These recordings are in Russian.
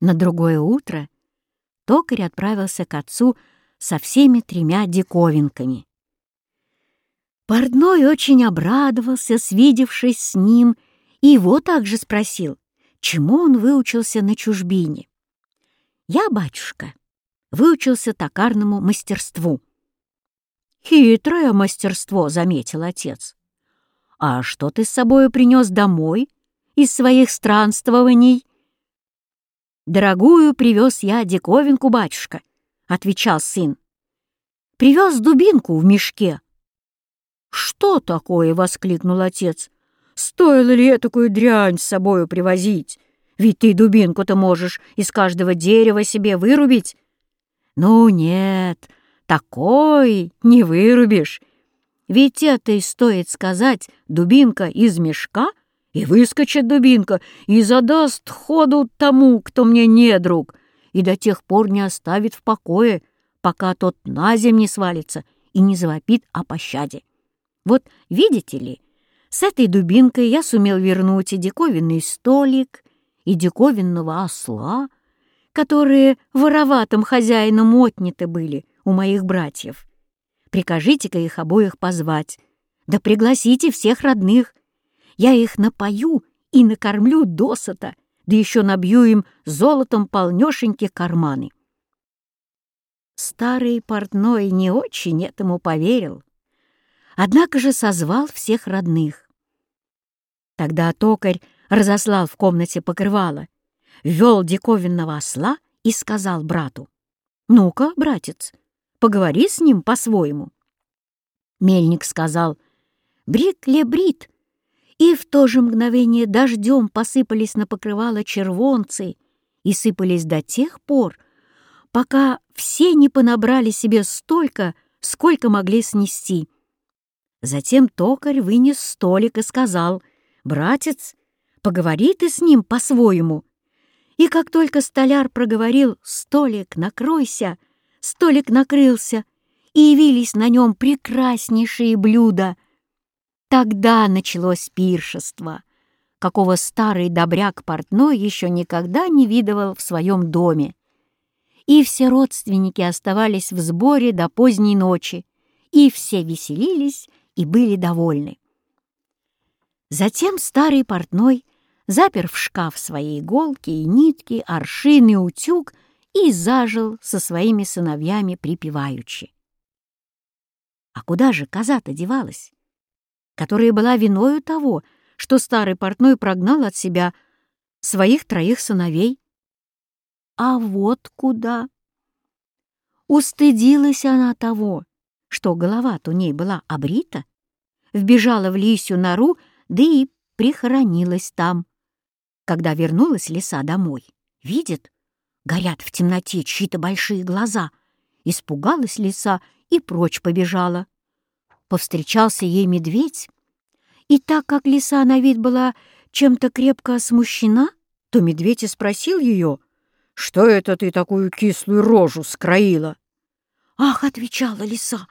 На другое утро токарь отправился к отцу со всеми тремя диковинками. Портной очень обрадовался, свидевшись с ним, и его также спросил, чему он выучился на чужбине. «Я, батюшка, выучился токарному мастерству». «Хитрое мастерство», — заметил отец. «А что ты с собой принес домой из своих странствований?» «Дорогую привез я диковинку, батюшка», — отвечал сын. «Привез дубинку в мешке». «Что такое?» — воскликнул отец. «Стоило ли такую дрянь с собою привозить? Ведь ты дубинку-то можешь из каждого дерева себе вырубить». «Ну нет, такой не вырубишь. Ведь это и стоит сказать, дубинка из мешка — и выскочит дубинка и задаст ходу тому, кто мне не друг, и до тех пор не оставит в покое, пока тот на земь не свалится и не завопит о пощаде. Вот видите ли, с этой дубинкой я сумел вернуть и диковинный столик, и диковинного осла, которые вороватым хозяином отняты были у моих братьев. Прикажите-ка их обоих позвать, да пригласите всех родных — я их напою и накормлю досыта, да еще набью им золотом полнешеньки карманы. Старый портной не очень этому поверил, однако же созвал всех родных. Тогда токарь разослал в комнате покрывало, ввел диковинного осла и сказал брату, «Ну-ка, братец, поговори с ним по-своему». Мельник сказал, «Брик-ле-брит, и в то же мгновение дождем посыпались на покрывало червонцы и сыпались до тех пор, пока все не понабрали себе столько, сколько могли снести. Затем токарь вынес столик и сказал, «Братец, поговори ты с ним по-своему». И как только столяр проговорил «Столик, накройся!», столик накрылся, и явились на нем прекраснейшие блюда — Тогда началось пиршество, какого старый добряк портной еще никогда не видывал в своем доме. И все родственники оставались в сборе до поздней ночи, и все веселились и были довольны. Затем старый портной запер в шкаф свои иголки и нитки, аршин и утюг и зажил со своими сыновьями припеваючи. А куда же коза-то девалась? Которая была виною того, что старый портной прогнал от себя своих троих сыновей. А вот куда! Устыдилась она того, что голова-то у ней была обрита, вбежала в лисью нору, да и прихоронилась там. Когда вернулась лиса домой, видит, горят в темноте чьи-то большие глаза. Испугалась лиса и прочь побежала повстречался ей медведь, и так как лиса на вид была чем-то крепко смущена, то медведь и спросил ее, «Что это ты такую кислую рожу скроила?» «Ах!» — отвечала лиса,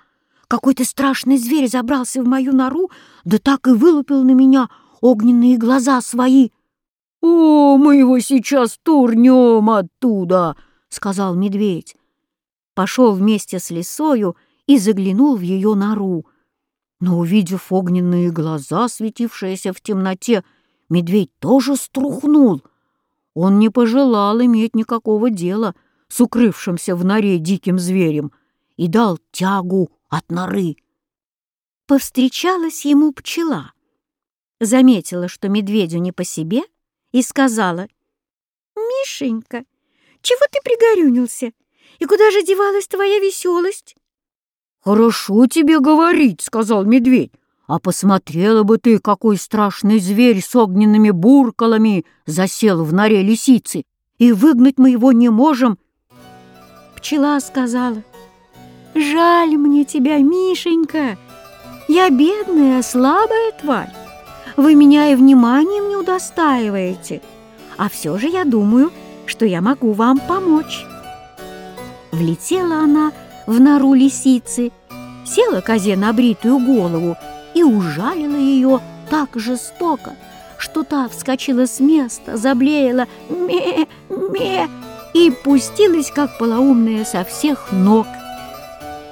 «какой-то страшный зверь забрался в мою нору, да так и вылупил на меня огненные глаза свои». «О, мы его сейчас турнем оттуда!» — сказал медведь. Пошел вместе с лисою и заглянул в ее нору но, увидев огненные глаза, светившиеся в темноте, медведь тоже струхнул. Он не пожелал иметь никакого дела с укрывшимся в норе диким зверем и дал тягу от норы. Повстречалась ему пчела. Заметила, что медведю не по себе, и сказала, «Мишенька, чего ты пригорюнился? И куда же девалась твоя веселость?» «Хорошо тебе говорить», — сказал медведь. «А посмотрела бы ты, какой страшный зверь с огненными буркалами засел в норе лисицы, и выгнать мы его не можем». Пчела сказала, «Жаль мне тебя, Мишенька, я бедная, слабая тварь. Вы меня и вниманием не удостаиваете, а все же я думаю, что я могу вам помочь». Влетела она в нору лисицы, села козе на бритую голову и ужалила ее так жестоко, что та вскочила с места, заблеяла «ме-ме» и пустилась, как полоумная, со всех ног.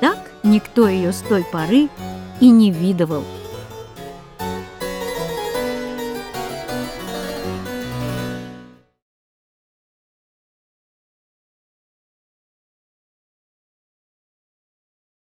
Так никто ее с той поры и не видывал.